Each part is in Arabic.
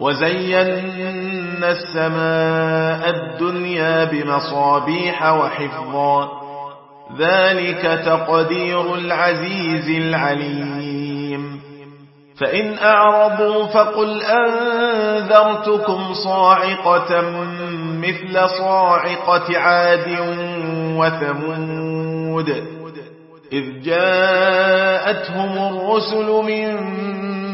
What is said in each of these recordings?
وزينا السماء الدنيا بمصابيح وحفظا ذلك تقدير العزيز العليم فإن أعرضوا فقل أنذرتكم صاعقة مثل صاعقة عاد وثمود إذ جاءتهم الرسل من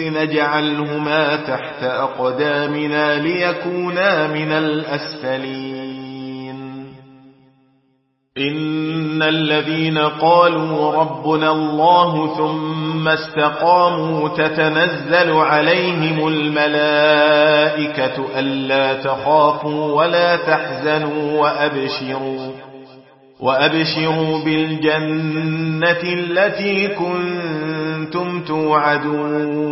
نجعلهما تحت أقدامنا ليكونا من الأسفلين. إن الذين قالوا ربنا الله ثم استقاموا تتنزل عليهم الملائكة ألا تخافوا ولا تحزنوا وأبشروا وأبشروا بالجنة التي كنتم توعدون.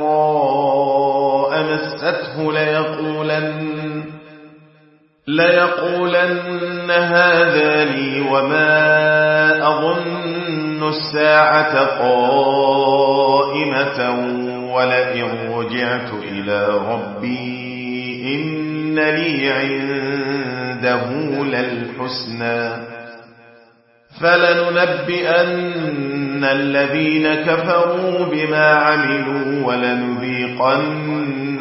مسته ليقولن ليقولن هذا لي وما أظن الساعة قائمة ولئن رجعت إلى ربي إن لي عنده للحسنى. فلننبئن الذين كفروا بما عملوا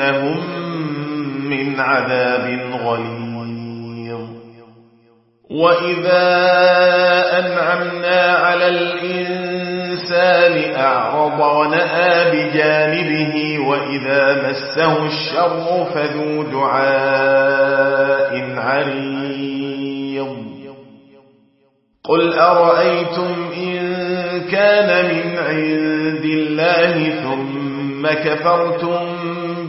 ولنذيقنهم من عذاب غليظ. وإذا أنعمنا على الإنسان أعرض ونأى بجانبه وإذا مسه الشر فذو دعاء عريض. قل أرأيتم إن كان من عند الله ثم كفرتم